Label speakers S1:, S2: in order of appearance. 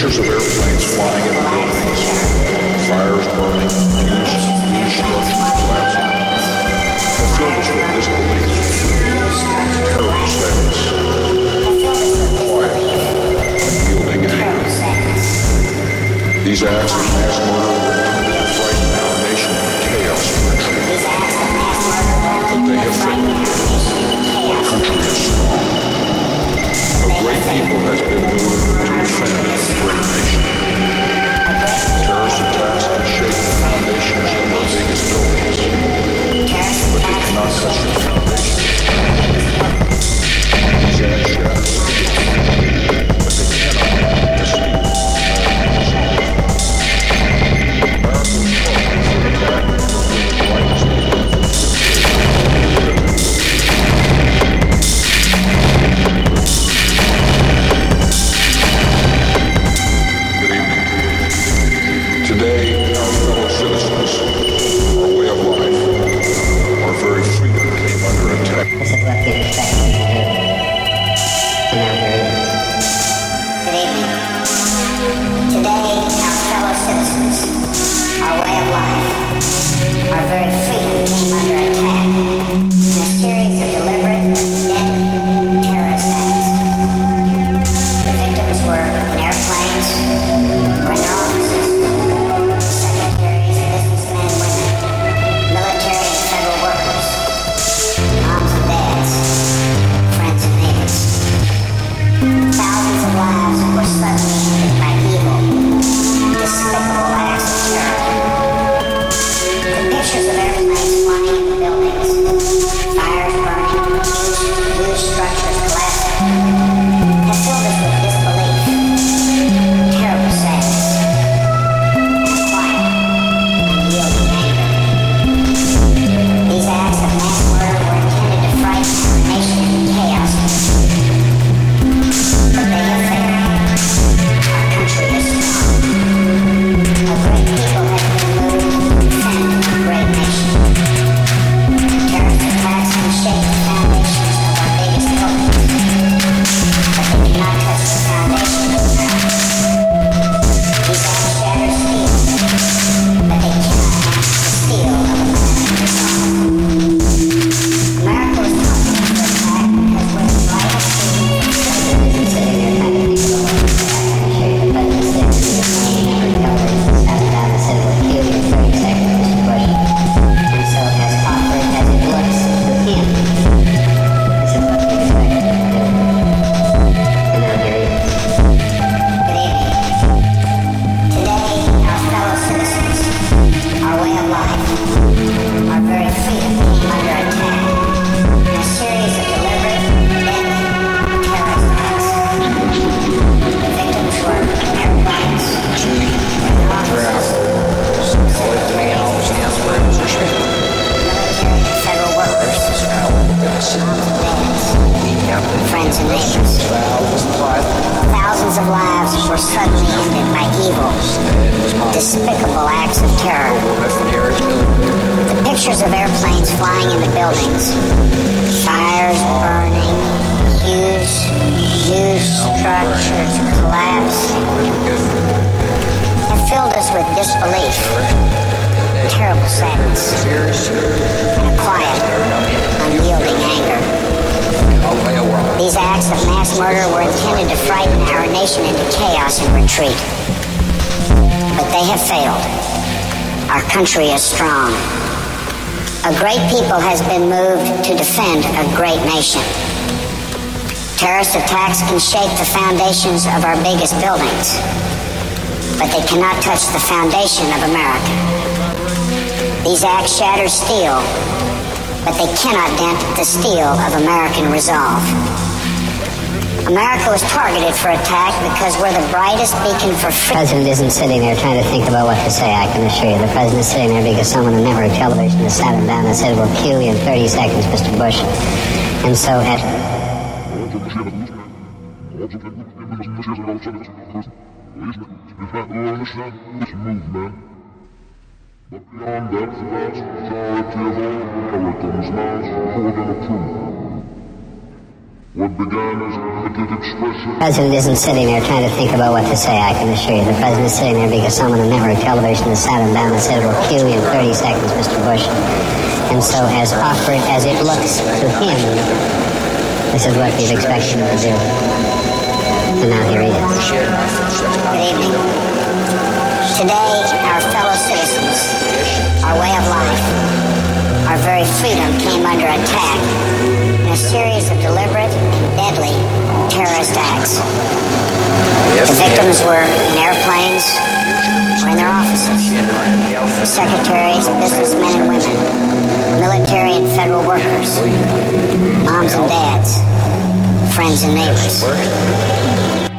S1: pictures of airplanes flying in the buildings, fires burning, huge, huge structures collapsing, have filled us with disbelief, terror statements, quiet, unyielding anger. These acts of mass murder will frighten our nation into chaos and retreat. But they have failed. Our country is strong. A great people has to
S2: suddenly ended by evil, despicable acts of terror. The pictures of airplanes flying in the buildings, fires burning, huge, huge structures collapsing, have filled us with disbelief, terrible sadness, and a quiet, unyielding anger. These acts of mass murder were intended to frighten our nation into chaos and retreat. But they have failed. Our country is strong. A great people has been moved to defend a great nation. Terrorist attacks can shake the foundations of our biggest buildings, but they cannot touch the foundation of America. These acts shatter steel, but they cannot dent the steel of American resolve. America was targeted for attack because we're the brightest beacon for freedom.
S3: The president isn't sitting there trying to think about what to say, I can assure you. The president is sitting there because someone on network television has sat him down and said, we'll kill you in 30 seconds, Mr. Bush. And so, at
S4: But beyond that, the vast majority of all Americans now more than approve. What began as a limited expression
S3: The president isn't sitting there trying to think about what to say, I can assure you. The president is sitting there because someone on network television has sat him down and said, we'll kill you in 30 seconds, Mr. Bush. And so, as awkward as it looks to him, this is what we've expected to do. And now here he is.
S2: Good evening. Today, our fellow citizens, our way of life, our very freedom came under attack in a series of deliberate and deadly terrorist acts. The victims were in airplanes or in their offices. Secretaries, businessmen and women, military and federal workers, moms and dads, friends and neighbors.